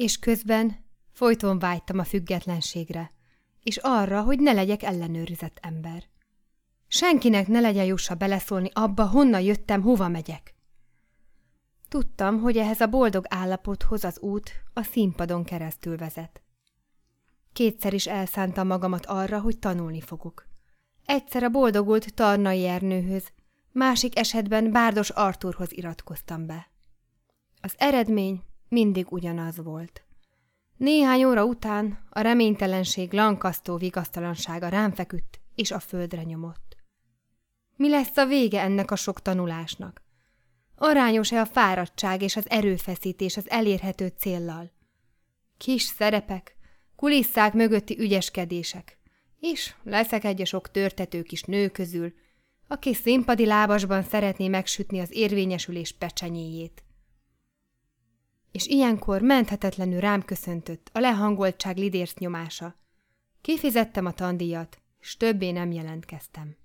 És közben folyton vágytam a függetlenségre, és arra, hogy ne legyek ellenőrizett ember. Senkinek ne legyen jussa beleszólni abba, honnan jöttem, hova megyek. Tudtam, hogy ehhez a boldog állapothoz az út a színpadon keresztül vezet. Kétszer is elszántam magamat arra, hogy tanulni fogok. Egyszer a boldogult Tarnai Ernőhöz, másik esetben Bárdos Arturhoz iratkoztam be. Az eredmény mindig ugyanaz volt. Néhány óra után a reménytelenség lankasztó vigasztalansága rám feküdt, és a földre nyomott. Mi lesz a vége ennek a sok tanulásnak? Arányos-e a fáradtság és az erőfeszítés az elérhető céllal? Kis szerepek, kulisszák mögötti ügyeskedések, és leszek egy sok törtető kis nő közül, aki színpadi lábasban szeretné megsütni az érvényesülés pecsenyéjét. És ilyenkor menthetetlenül rám köszöntött a lehangoltság lidérc nyomása. Kifizettem a tandíjat, és többé nem jelentkeztem.